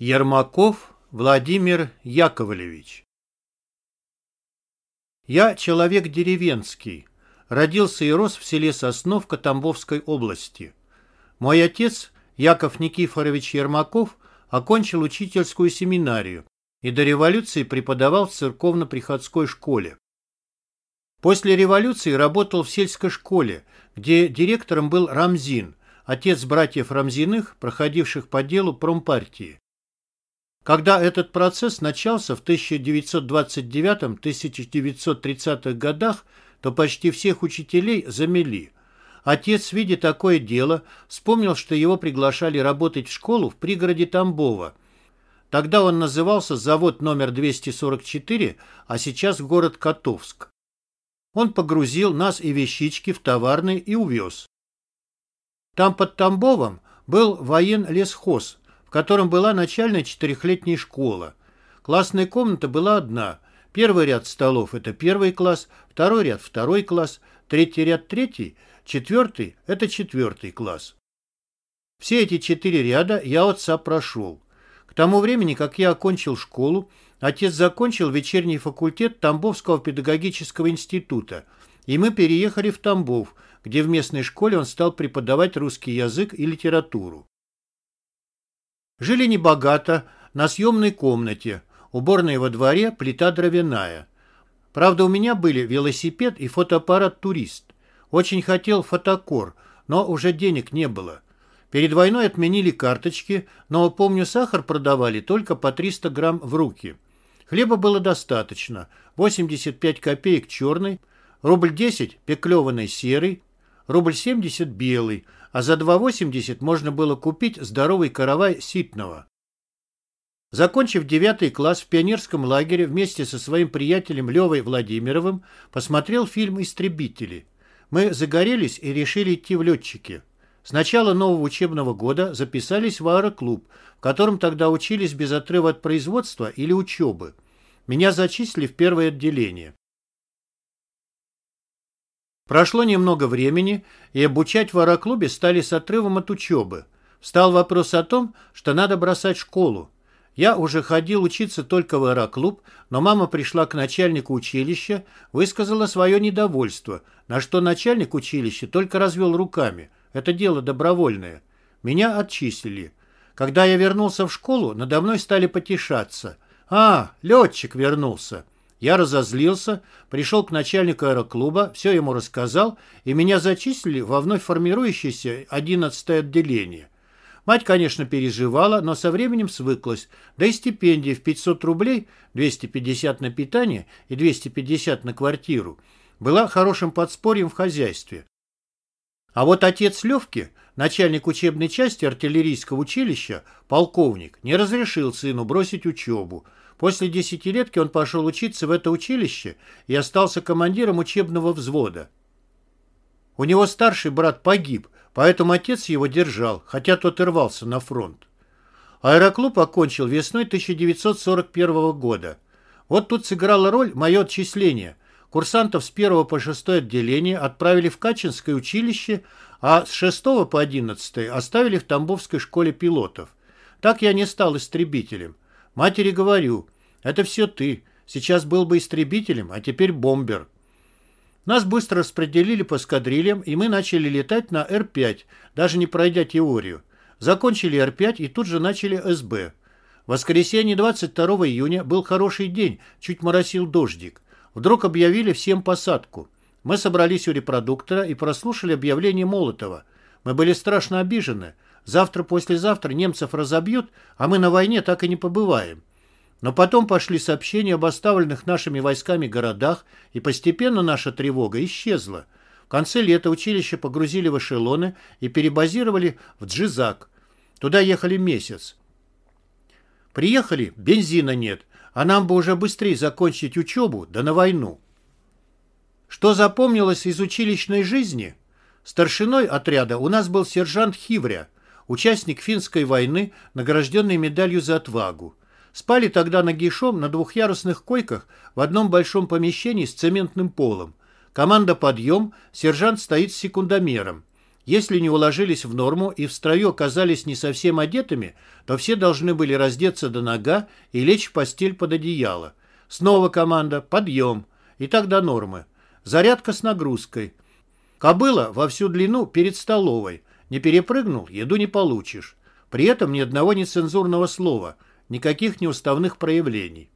Ермаков Владимир Яковлевич Я человек деревенский. Родился и рос в селе Сосновка Тамбовской области. Мой отец, Яков Никифорович Ермаков, окончил учительскую семинарию и до революции преподавал в церковно-приходской школе. После революции работал в сельской школе, где директором был Рамзин, отец братьев Рамзиных, проходивших по делу промпартии. Когда этот процесс начался в 1929-1930 годах, то почти всех учителей замели. Отец, видя такое дело, вспомнил, что его приглашали работать в школу в пригороде Тамбова. Тогда он назывался завод номер 244, а сейчас город Котовск. Он погрузил нас и вещички в товарный и увез. Там под Тамбовом был воен-лесхоз, котором была начальная четырехлетняя школа. Классная комната была одна. Первый ряд столов – это первый класс, второй ряд – второй класс, третий ряд – третий, четвертый – это четвертый класс. Все эти четыре ряда я отца прошел. К тому времени, как я окончил школу, отец закончил вечерний факультет Тамбовского педагогического института, и мы переехали в Тамбов, где в местной школе он стал преподавать русский язык и литературу. Жили небогато, на съемной комнате, уборная во дворе, плита дровяная. Правда, у меня были велосипед и фотоаппарат «Турист». Очень хотел фотокор, но уже денег не было. Перед войной отменили карточки, но, помню, сахар продавали только по 300 грамм в руки. Хлеба было достаточно. 85 копеек черный, рубль 10 пеклеванный серый, рубль 70 белый, а за 2,80 можно было купить здоровый каравай ситного. Закончив девятый класс в пионерском лагере вместе со своим приятелем Левой Владимировым, посмотрел фильм «Истребители». Мы загорелись и решили идти в летчики. С начала нового учебного года записались в аэроклуб, в котором тогда учились без отрыва от производства или учебы. Меня зачислили в первое отделение. Прошло немного времени, и обучать в аэроклубе стали с отрывом от учебы. Встал вопрос о том, что надо бросать школу. Я уже ходил учиться только в аэроклуб, но мама пришла к начальнику училища, высказала свое недовольство, на что начальник училища только развел руками. Это дело добровольное. Меня отчислили. Когда я вернулся в школу, надо мной стали потешаться. «А, летчик вернулся!» Я разозлился, пришел к начальнику аэроклуба, все ему рассказал, и меня зачислили во вновь формирующееся 11 отделение. Мать, конечно, переживала, но со временем свыклась, да и стипендия в 500 рублей, 250 на питание и 250 на квартиру, была хорошим подспорьем в хозяйстве. А вот отец Левки, начальник учебной части артиллерийского училища, полковник, не разрешил сыну бросить учебу, После десятилетки он пошел учиться в это училище и остался командиром учебного взвода. У него старший брат погиб, поэтому отец его держал, хотя тот и рвался на фронт. Аэроклуб окончил весной 1941 года. Вот тут сыграла роль мое отчисление. Курсантов с 1 по 6 отделение отправили в Качинское училище, а с 6 по 11 оставили в Тамбовской школе пилотов. Так я не стал истребителем. Матери говорю, это все ты. Сейчас был бы истребителем, а теперь бомбер. Нас быстро распределили по эскадрильям, и мы начали летать на Р-5, даже не пройдя теорию. Закончили Р-5 и тут же начали СБ. В воскресенье 22 июня был хороший день, чуть моросил дождик. Вдруг объявили всем посадку. Мы собрались у репродуктора и прослушали объявление Молотова. Мы были страшно обижены. Завтра-послезавтра немцев разобьют, а мы на войне так и не побываем. Но потом пошли сообщения об оставленных нашими войсками городах, и постепенно наша тревога исчезла. В конце лета училище погрузили в эшелоны и перебазировали в Джизак. Туда ехали месяц. Приехали, бензина нет, а нам бы уже быстрее закончить учебу, да на войну. Что запомнилось из училищной жизни? Старшиной отряда у нас был сержант Хивря – участник финской войны, награжденный медалью за отвагу. Спали тогда нагишом на двухъярусных койках в одном большом помещении с цементным полом. Команда «Подъем», сержант стоит с секундомером. Если не уложились в норму и в строю оказались не совсем одетыми, то все должны были раздеться до нога и лечь в постель под одеяло. Снова команда «Подъем!» и так до нормы. Зарядка с нагрузкой. Кобыла во всю длину перед столовой. Не перепрыгнул, еду не получишь. При этом ни одного нецензурного слова, никаких неуставных проявлений.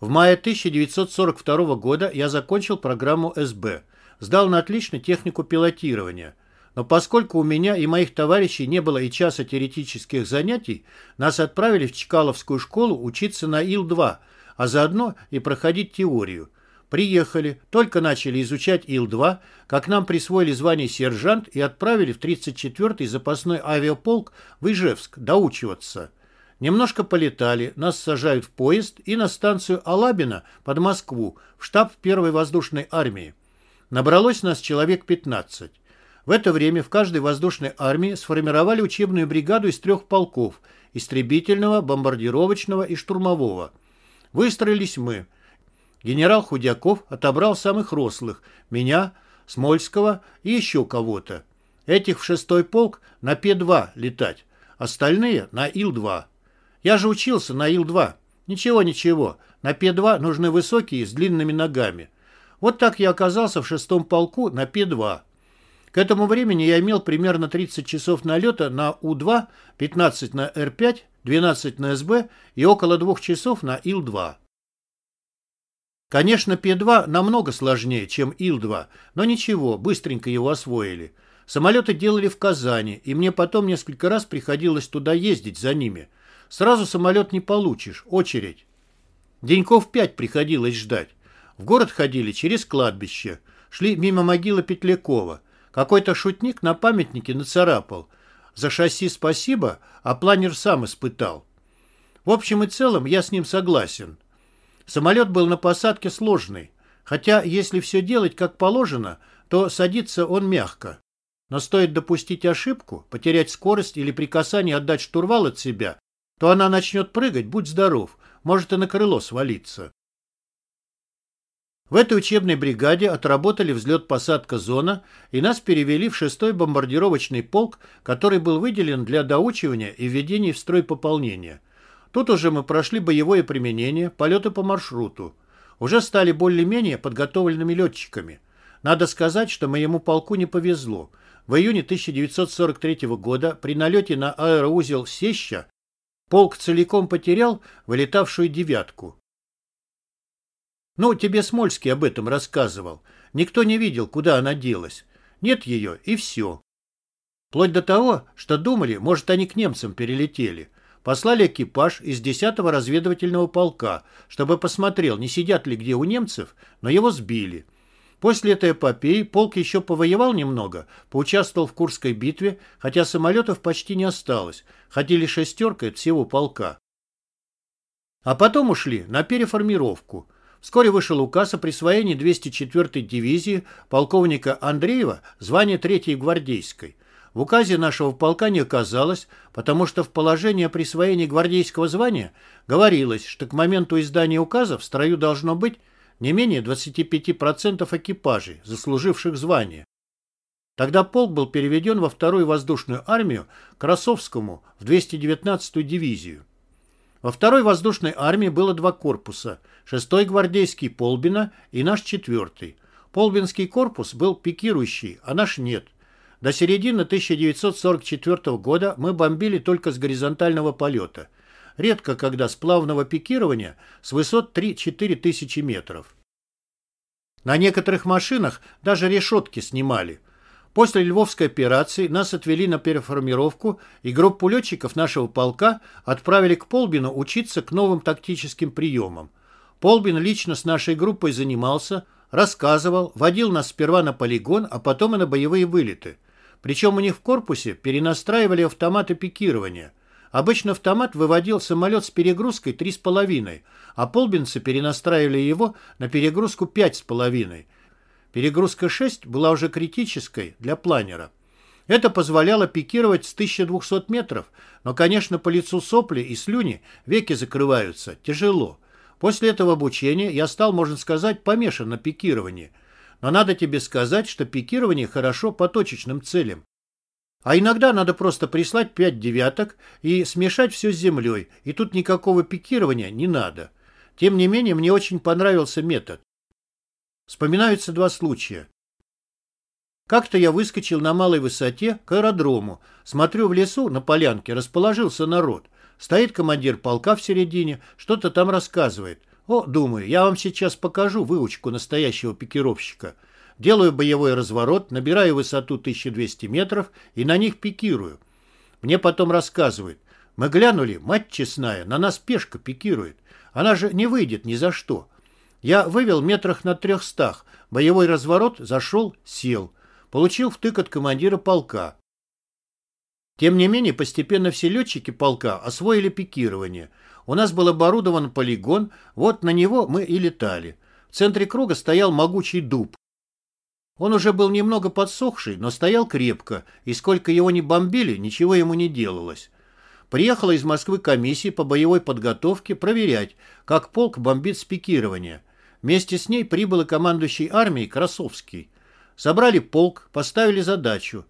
В мае 1942 года я закончил программу СБ. Сдал на отлично технику пилотирования. Но поскольку у меня и моих товарищей не было и часа теоретических занятий, нас отправили в Чкаловскую школу учиться на Ил-2, а заодно и проходить теорию. Приехали, только начали изучать Ил-2, как нам присвоили звание сержант и отправили в 34-й запасной авиаполк в Ижевск доучиваться. Немножко полетали, нас сажают в поезд и на станцию Алабина под Москву, в штаб первой воздушной армии. Набралось нас человек 15. В это время в каждой воздушной армии сформировали учебную бригаду из трех полков – истребительного, бомбардировочного и штурмового. Выстроились мы. Генерал Худяков отобрал самых рослых – меня, Смольского и еще кого-то. Этих в шестой полк на Пе-2 летать, остальные на Ил-2. Я же учился на Ил-2. Ничего-ничего, на Пе-2 нужны высокие с длинными ногами – вот так я оказался в шестом полку на Пе-2. К этому времени я имел примерно 30 часов налета на У-2, 15 на Р-5, 12 на СБ и около двух часов на Ил-2. Конечно, Пе-2 намного сложнее, чем Ил-2, но ничего, быстренько его освоили. Самолеты делали в Казани, и мне потом несколько раз приходилось туда ездить за ними. Сразу самолет не получишь, очередь. Деньков пять приходилось ждать. В город ходили через кладбище, шли мимо могилы Петлякова. Какой-то шутник на памятнике нацарапал. За шасси спасибо, а планер сам испытал. В общем и целом я с ним согласен. Самолет был на посадке сложный. Хотя, если все делать как положено, то садится он мягко. Но стоит допустить ошибку, потерять скорость или при касании отдать штурвал от себя, то она начнет прыгать, будь здоров, может и на крыло свалиться. В этой учебной бригаде отработали взлет-посадка зона, и нас перевели в шестой бомбардировочный полк, который был выделен для доучивания и введения в строй пополнения. Тут уже мы прошли боевое применение, полеты по маршруту. Уже стали более-менее подготовленными летчиками. Надо сказать, что моему полку не повезло. В июне 1943 года при налете на аэроузел Сеща полк целиком потерял вылетавшую девятку. Ну, тебе Смольский об этом рассказывал. Никто не видел, куда она делась. Нет ее, и все. Вплоть до того, что думали, может, они к немцам перелетели. Послали экипаж из 10-го разведывательного полка, чтобы посмотрел, не сидят ли где у немцев, но его сбили. После этой эпопеи полк еще повоевал немного, поучаствовал в Курской битве, хотя самолетов почти не осталось, ходили шестеркой от всего полка. А потом ушли на переформировку – Вскоре вышел указ о присвоении 204-й дивизии полковника Андреева звания 3-й гвардейской. В указе нашего полка не оказалось, потому что в положении о присвоении гвардейского звания говорилось, что к моменту издания указа в строю должно быть не менее 25% экипажей, заслуживших звание. Тогда полк был переведен во вторую воздушную армию Красовскому в 219-ю дивизию. Во второй воздушной армии было два корпуса – шестой гвардейский Полбина и наш четвертый. Полбинский корпус был пикирующий, а наш нет. До середины 1944 года мы бомбили только с горизонтального полета. Редко когда с плавного пикирования с высот 3-4 тысячи метров. На некоторых машинах даже решетки снимали – После Львовской операции нас отвели на переформировку, и группу летчиков нашего полка отправили к Полбину учиться к новым тактическим приемам. Полбин лично с нашей группой занимался, рассказывал, водил нас сперва на полигон, а потом и на боевые вылеты. Причем у них в корпусе перенастраивали автоматы пикирования. Обычно автомат выводил самолет с перегрузкой 3,5, а полбинцы перенастраивали его на перегрузку 5,5 Перегрузка 6 была уже критической для планера. Это позволяло пикировать с 1200 метров, но, конечно, по лицу сопли и слюни веки закрываются. Тяжело. После этого обучения я стал, можно сказать, помешан на пикировании. Но надо тебе сказать, что пикирование хорошо по точечным целям. А иногда надо просто прислать пять девяток и смешать все с землей, и тут никакого пикирования не надо. Тем не менее, мне очень понравился метод. Вспоминаются два случая. Как-то я выскочил на малой высоте к аэродрому. Смотрю в лесу, на полянке расположился народ. Стоит командир полка в середине, что-то там рассказывает. О, думаю, я вам сейчас покажу выучку настоящего пикировщика. Делаю боевой разворот, набираю высоту 1200 метров и на них пикирую. Мне потом рассказывают. Мы глянули, мать честная, на нас пешка пикирует. Она же не выйдет ни за что. Я вывел метрах на трехстах. Боевой разворот, зашел, сел. Получил втык от командира полка. Тем не менее, постепенно все летчики полка освоили пикирование. У нас был оборудован полигон, вот на него мы и летали. В центре круга стоял могучий дуб. Он уже был немного подсохший, но стоял крепко, и сколько его ни бомбили, ничего ему не делалось. Приехала из Москвы комиссия по боевой подготовке проверять, как полк бомбит с пикирования. Вместе с ней прибыл и командующий армией Красовский. Собрали полк, поставили задачу.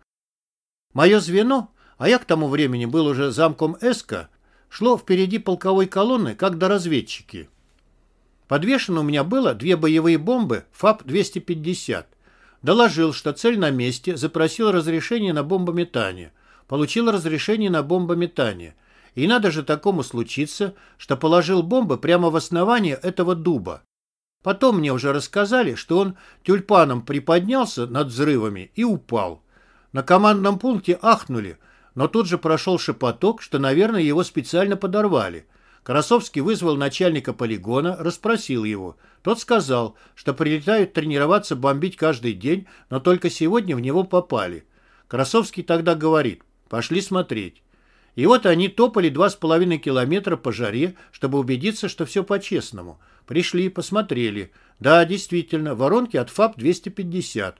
Мое звено, а я к тому времени был уже замком ЭСКО, шло впереди полковой колонны, как до разведчики. Подвешено у меня было две боевые бомбы ФАП-250. Доложил, что цель на месте, запросил разрешение на бомбометание. Получил разрешение на бомбометание. И надо же такому случиться, что положил бомбы прямо в основание этого дуба. Потом мне уже рассказали, что он тюльпаном приподнялся над взрывами и упал. На командном пункте ахнули, но тут же прошел шепоток, что, наверное, его специально подорвали. Красовский вызвал начальника полигона, расспросил его. Тот сказал, что прилетают тренироваться бомбить каждый день, но только сегодня в него попали. Красовский тогда говорит, пошли смотреть. И вот они топали два с половиной километра по жаре, чтобы убедиться, что все по-честному. Пришли, посмотрели. Да, действительно, воронки от ФАП-250.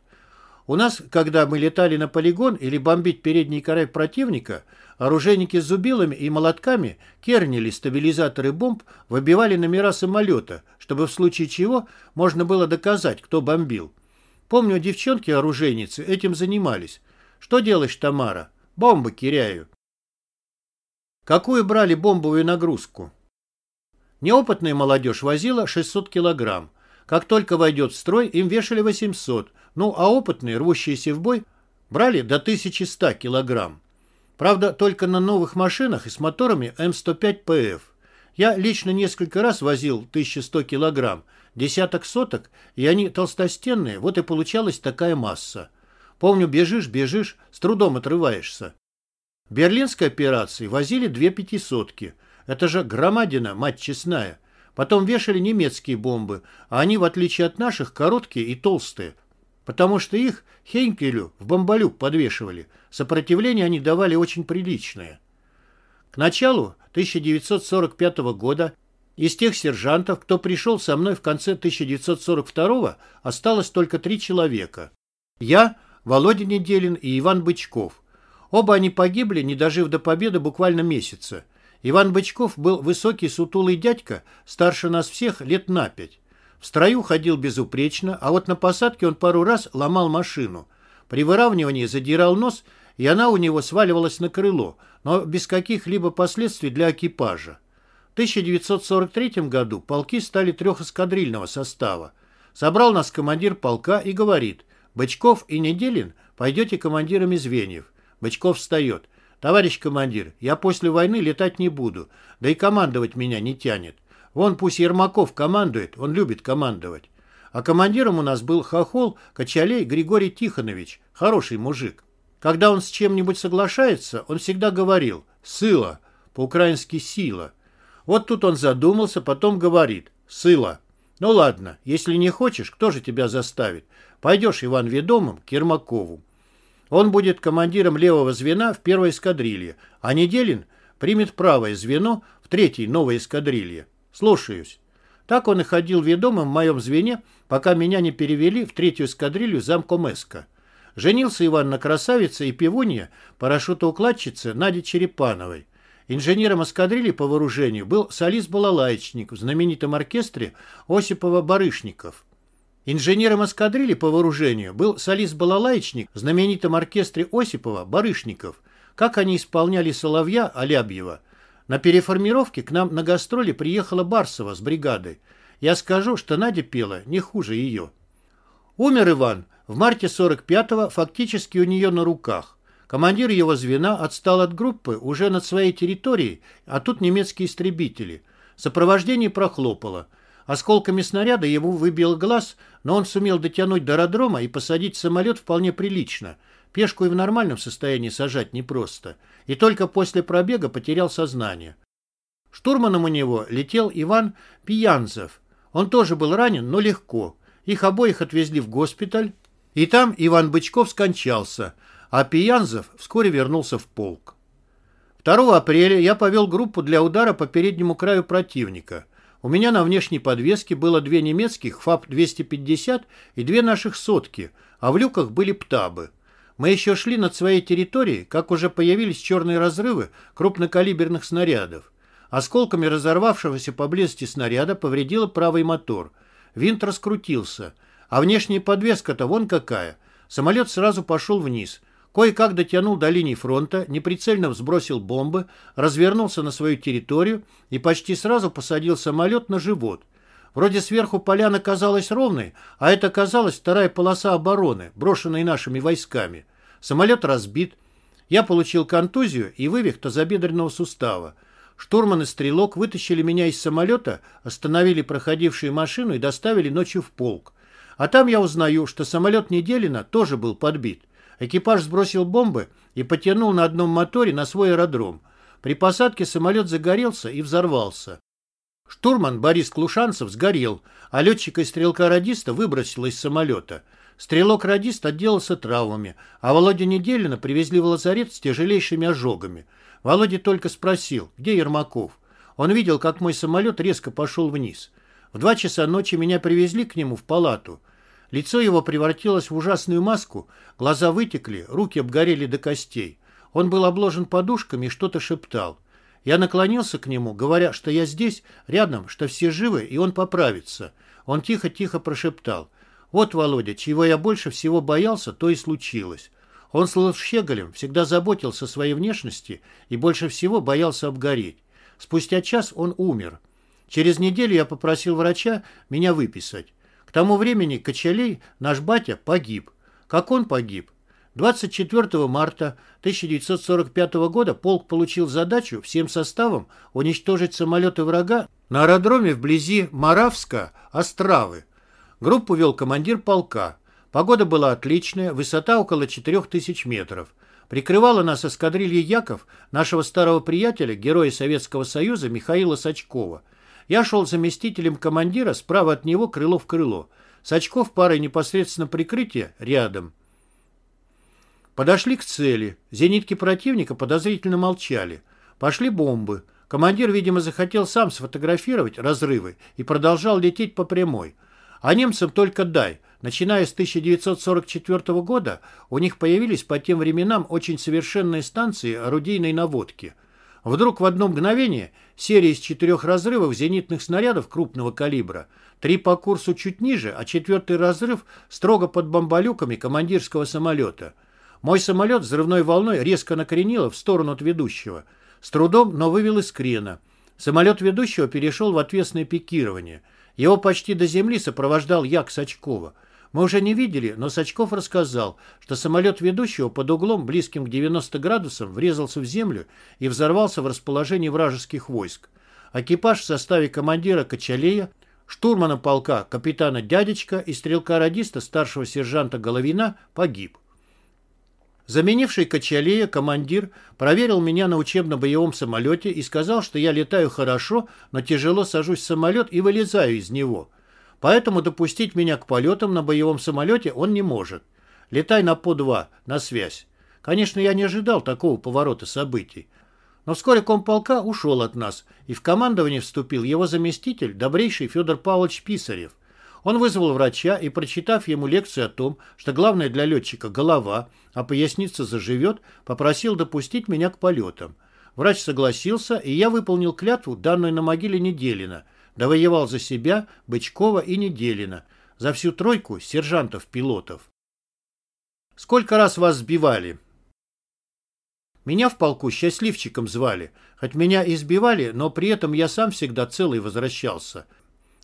У нас, когда мы летали на полигон или бомбить передний край противника, оружейники с зубилами и молотками кернили стабилизаторы бомб, выбивали номера самолета, чтобы в случае чего можно было доказать, кто бомбил. Помню, девчонки-оружейницы этим занимались. Что делаешь, Тамара? Бомбы киряю. Какую брали бомбовую нагрузку? Неопытная молодежь возила 600 килограмм. Как только войдет в строй, им вешали 800, ну а опытные, рвущиеся в бой, брали до 1100 килограмм. Правда, только на новых машинах и с моторами М105ПФ. Я лично несколько раз возил 1100 килограмм, десяток соток, и они толстостенные, вот и получалась такая масса. Помню, бежишь, бежишь, с трудом отрываешься. В берлинской операции возили две пятисотки. Это же громадина, мать честная. Потом вешали немецкие бомбы, а они, в отличие от наших, короткие и толстые, потому что их Хейнкелю в бомболюк подвешивали. Сопротивление они давали очень приличное. К началу 1945 года из тех сержантов, кто пришел со мной в конце 1942 осталось только три человека. Я, Володя Неделин и Иван Бычков. Оба они погибли, не дожив до победы буквально месяца. Иван Бычков был высокий сутулый дядька, старше нас всех лет на пять. В строю ходил безупречно, а вот на посадке он пару раз ломал машину. При выравнивании задирал нос, и она у него сваливалась на крыло, но без каких-либо последствий для экипажа. В 1943 году полки стали трехэскадрильного состава. Собрал нас командир полка и говорит, «Бычков и Неделин пойдете командирами звеньев». Бычков встает. «Товарищ командир, я после войны летать не буду, да и командовать меня не тянет. Вон пусть Ермаков командует, он любит командовать. А командиром у нас был хохол Качалей Григорий Тихонович, хороший мужик. Когда он с чем-нибудь соглашается, он всегда говорил «сыла», по-украински «сила». Вот тут он задумался, потом говорит «сыла». Ну ладно, если не хочешь, кто же тебя заставит? Пойдешь Иван Ведомым к Ермакову. Он будет командиром левого звена в первой эскадрилье, а Неделин примет правое звено в третьей новой эскадрилье. Слушаюсь. Так он и ходил ведомым в моем звене, пока меня не перевели в третью эскадрилью замкомеска. Женился Иван на красавице и пивунье, парашютоукладчице Наде Черепановой. Инженером эскадрильи по вооружению был солист-балалайчник в знаменитом оркестре Осипова-Барышников. Инженером эскадрильи по вооружению был солист-балалаечник в знаменитом оркестре Осипова Барышников. Как они исполняли Соловья Алябьева. На переформировке к нам на гастроли приехала Барсова с бригадой. Я скажу, что Надя пела не хуже ее. Умер Иван в марте 45-го фактически у нее на руках. Командир его звена отстал от группы уже над своей территорией, а тут немецкие истребители. Сопровождение прохлопало. Осколками снаряда его выбил глаз, но он сумел дотянуть до аэродрома и посадить самолет вполне прилично. Пешку и в нормальном состоянии сажать непросто. И только после пробега потерял сознание. Штурманом у него летел Иван Пьянцев. Он тоже был ранен, но легко. Их обоих отвезли в госпиталь, и там Иван Бычков скончался, а Пиянзов вскоре вернулся в полк. 2 апреля я повел группу для удара по переднему краю противника. У меня на внешней подвеске было две немецких ФАП-250 и две наших сотки, а в люках были птабы. Мы еще шли над своей территорией, как уже появились черные разрывы крупнокалиберных снарядов. Осколками разорвавшегося поблизости снаряда повредило правый мотор – Винт раскрутился. А внешняя подвеска-то вон какая. Самолет сразу пошел вниз. Кое-как дотянул до линии фронта, неприцельно взбросил бомбы, развернулся на свою территорию и почти сразу посадил самолет на живот. Вроде сверху поляна казалась ровной, а это казалась вторая полоса обороны, брошенная нашими войсками. Самолет разбит. Я получил контузию и вывих тазобедренного сустава. Штурман и стрелок вытащили меня из самолета, остановили проходившую машину и доставили ночью в полк. А там я узнаю, что самолет Неделина тоже был подбит. Экипаж сбросил бомбы и потянул на одном моторе на свой аэродром. При посадке самолет загорелся и взорвался. Штурман Борис Клушанцев сгорел, а летчика и стрелка-радиста выбросило из самолета. Стрелок-радист отделался травмами, а Володя Неделина привезли в лазарет с тяжелейшими ожогами – Володя только спросил, где Ермаков. Он видел, как мой самолет резко пошел вниз. В два часа ночи меня привезли к нему в палату. Лицо его превратилось в ужасную маску, глаза вытекли, руки обгорели до костей. Он был обложен подушками и что-то шептал. Я наклонился к нему, говоря, что я здесь, рядом, что все живы, и он поправится. Он тихо-тихо прошептал. «Вот, Володя, чего я больше всего боялся, то и случилось. Он слыл щеголем, всегда заботился о своей внешности и больше всего боялся обгореть. Спустя час он умер. Через неделю я попросил врача меня выписать. К тому времени Кочалей, наш батя, погиб. Как он погиб? 24 марта 1945 года полк получил задачу всем составом уничтожить самолеты врага на аэродроме вблизи Моравска, Остравы. Группу вел командир полка. Погода была отличная, высота около 4000 метров. Прикрывала нас эскадрилья Яков, нашего старого приятеля, героя Советского Союза Михаила Сачкова. Я шел заместителем командира, справа от него крыло в крыло. Сачков парой непосредственно прикрытия рядом. Подошли к цели. Зенитки противника подозрительно молчали. Пошли бомбы. Командир, видимо, захотел сам сфотографировать разрывы и продолжал лететь по прямой. А немцам только дай – Начиная с 1944 года у них появились по тем временам очень совершенные станции орудийной наводки. Вдруг в одно мгновение серия из четырех разрывов зенитных снарядов крупного калибра, три по курсу чуть ниже, а четвертый разрыв строго под бомболюками командирского самолета. Мой самолет взрывной волной резко накренило в сторону от ведущего. С трудом, но вывел из крена. Самолет ведущего перешел в отвесное пикирование. Его почти до земли сопровождал Як Сачкова – мы уже не видели, но Сачков рассказал, что самолет ведущего под углом, близким к 90 градусам, врезался в землю и взорвался в расположении вражеских войск. Экипаж в составе командира Кочалея, штурмана полка капитана Дядечка и стрелка-радиста старшего сержанта Головина погиб. Заменивший Кочалея командир проверил меня на учебно-боевом самолете и сказал, что я летаю хорошо, но тяжело сажусь в самолет и вылезаю из него – Поэтому допустить меня к полетам на боевом самолете он не может. Летай на По-2, на связь. Конечно, я не ожидал такого поворота событий. Но вскоре комполка ушел от нас, и в командование вступил его заместитель, добрейший Федор Павлович Писарев. Он вызвал врача и, прочитав ему лекцию о том, что главное для летчика – голова, а поясница заживет, попросил допустить меня к полетам. Врач согласился, и я выполнил клятву, данную на могиле Неделина – Довоевал за себя Бычкова и Неделина. за всю тройку сержантов-пилотов. Сколько раз вас сбивали? Меня в полку счастливчиком звали, хоть меня избивали, но при этом я сам всегда целый возвращался.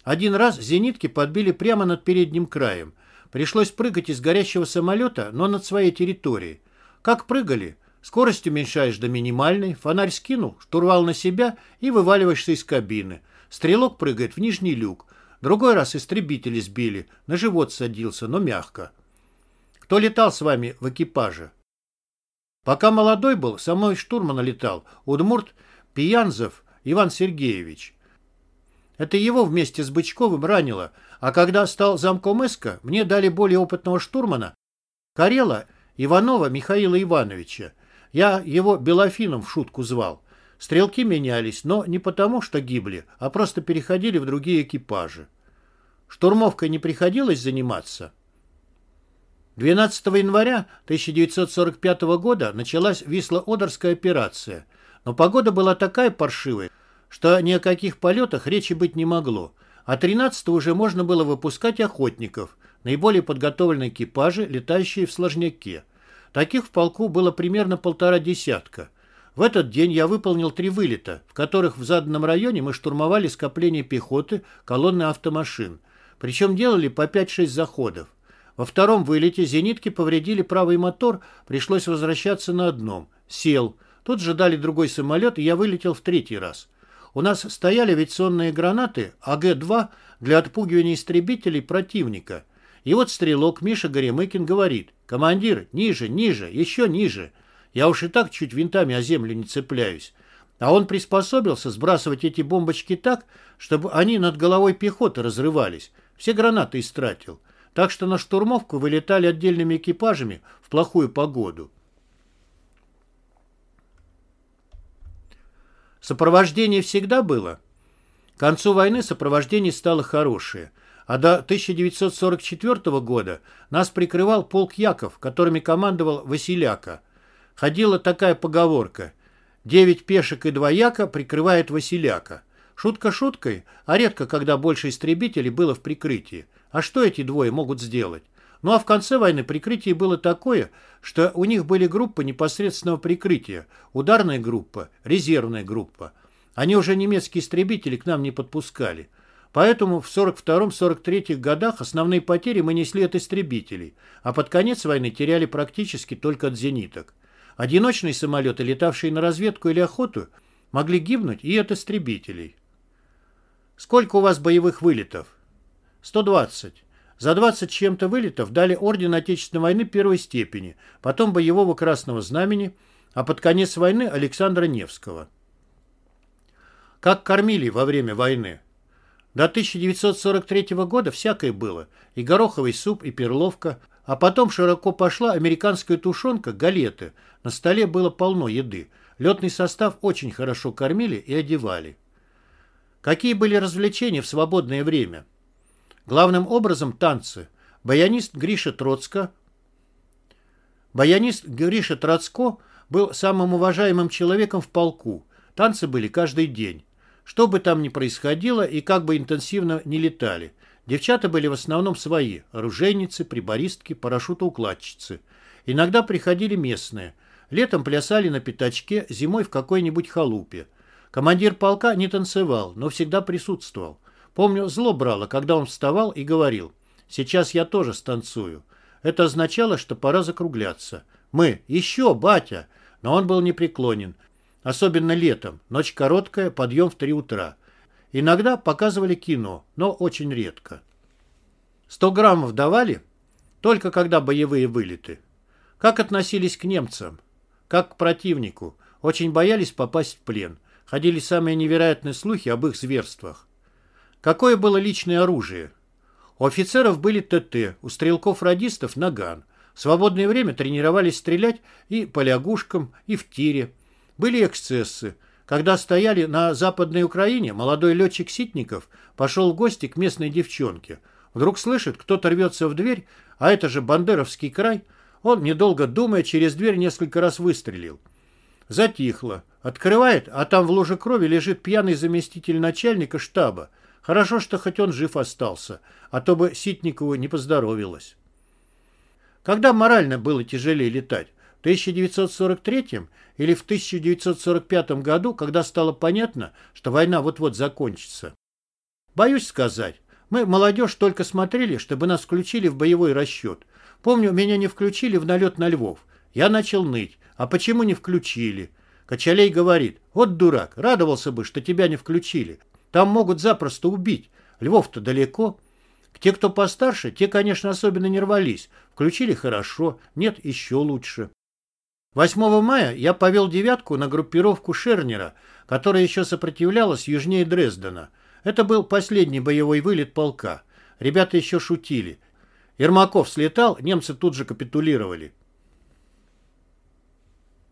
Один раз зенитки подбили прямо над передним краем. Пришлось прыгать из горящего самолета, но над своей территорией. Как прыгали? Скорость уменьшаешь до минимальной, фонарь скинул, штурвал на себя и вываливаешься из кабины. Стрелок прыгает в нижний люк. Другой раз истребители сбили, на живот садился, но мягко. Кто летал с вами в экипаже? Пока молодой был, со мной штурмана летал Удмурт Пиянзов Иван Сергеевич. Это его вместе с Бычковым ранило, а когда стал замком ЭСКа, мне дали более опытного штурмана, Карела Иванова Михаила Ивановича. Я его Белофином в шутку звал. Стрелки менялись, но не потому, что гибли, а просто переходили в другие экипажи. Штурмовкой не приходилось заниматься. 12 января 1945 года началась Висло-Одерская операция, но погода была такая паршивая, что ни о каких полетах речи быть не могло, а 13 уже можно было выпускать охотников, наиболее подготовленные экипажи, летающие в сложняке. Таких в полку было примерно полтора десятка. В этот день я выполнил три вылета, в которых в заданном районе мы штурмовали скопление пехоты, колонны автомашин. Причем делали по 5-6 заходов. Во втором вылете зенитки повредили правый мотор, пришлось возвращаться на одном. Сел. Тут же дали другой самолет, и я вылетел в третий раз. У нас стояли авиационные гранаты АГ-2 для отпугивания истребителей противника. И вот стрелок Миша Горемыкин говорит, «Командир, ниже, ниже, еще ниже. Я уж и так чуть винтами о землю не цепляюсь». А он приспособился сбрасывать эти бомбочки так, чтобы они над головой пехоты разрывались. Все гранаты истратил так что на штурмовку вылетали отдельными экипажами в плохую погоду. Сопровождение всегда было. К концу войны сопровождение стало хорошее, а до 1944 года нас прикрывал полк Яков, которыми командовал Василяка. Ходила такая поговорка «Девять пешек и два яка прикрывает Василяка». Шутка шуткой, а редко, когда больше истребителей было в прикрытии. А что эти двое могут сделать? Ну а в конце войны прикрытие было такое, что у них были группы непосредственного прикрытия, ударная группа, резервная группа. Они уже немецкие истребители к нам не подпускали. Поэтому в 42-43 годах основные потери мы несли от истребителей, а под конец войны теряли практически только от зениток. Одиночные самолеты, летавшие на разведку или охоту, могли гибнуть и от истребителей. Сколько у вас боевых вылетов? 120. За 20 чем-то вылетов дали орден Отечественной войны первой степени, потом боевого Красного Знамени, а под конец войны Александра Невского. Как кормили во время войны? До 1943 года всякое было. И гороховый суп, и перловка. А потом широко пошла американская тушенка, галеты. На столе было полно еды. Летный состав очень хорошо кормили и одевали. Какие были развлечения в свободное время? Главным образом танцы. Баянист Гриша Троцко. Баянист Гриша Троцко был самым уважаемым человеком в полку. Танцы были каждый день. Что бы там ни происходило и как бы интенсивно не летали. Девчата были в основном свои – оружейницы, прибористки, парашютоукладчицы. Иногда приходили местные. Летом плясали на пятачке, зимой в какой-нибудь халупе. Командир полка не танцевал, но всегда присутствовал. Помню, зло брало, когда он вставал и говорил, «Сейчас я тоже станцую». Это означало, что пора закругляться. Мы «Еще, батя!» Но он был непреклонен. Особенно летом. Ночь короткая, подъем в три утра. Иногда показывали кино, но очень редко. Сто граммов давали? Только когда боевые вылеты. Как относились к немцам? Как к противнику. Очень боялись попасть в плен. Ходили самые невероятные слухи об их зверствах. Какое было личное оружие? У офицеров были ТТ, у стрелков-радистов – наган. В свободное время тренировались стрелять и по лягушкам, и в тире. Были эксцессы. Когда стояли на Западной Украине, молодой летчик Ситников пошел в гости к местной девчонке. Вдруг слышит, кто-то рвется в дверь, а это же Бандеровский край. Он, недолго думая, через дверь несколько раз выстрелил. Затихло. Открывает, а там в луже крови лежит пьяный заместитель начальника штаба. Хорошо, что хоть он жив остался, а то бы Ситникову не поздоровилось. Когда морально было тяжелее летать? В 1943 или в 1945 году, когда стало понятно, что война вот-вот закончится? Боюсь сказать. Мы, молодежь, только смотрели, чтобы нас включили в боевой расчет. Помню, меня не включили в налет на Львов. Я начал ныть. А почему не включили? Кочалей говорит, вот дурак, радовался бы, что тебя не включили. Там могут запросто убить. Львов-то далеко. Те, кто постарше, те, конечно, особенно не рвались. Включили хорошо, нет, еще лучше. 8 мая я повел девятку на группировку Шернера, которая еще сопротивлялась южнее Дрездена. Это был последний боевой вылет полка. Ребята еще шутили. Ермаков слетал, немцы тут же капитулировали.